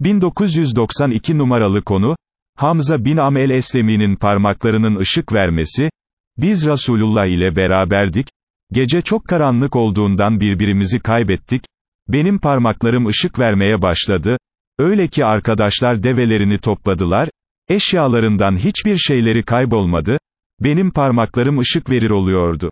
1992 numaralı konu, Hamza bin Amel Eslemi'nin parmaklarının ışık vermesi, biz Resulullah ile beraberdik, gece çok karanlık olduğundan birbirimizi kaybettik, benim parmaklarım ışık vermeye başladı, öyle ki arkadaşlar develerini topladılar, eşyalarından hiçbir şeyleri kaybolmadı, benim parmaklarım ışık verir oluyordu.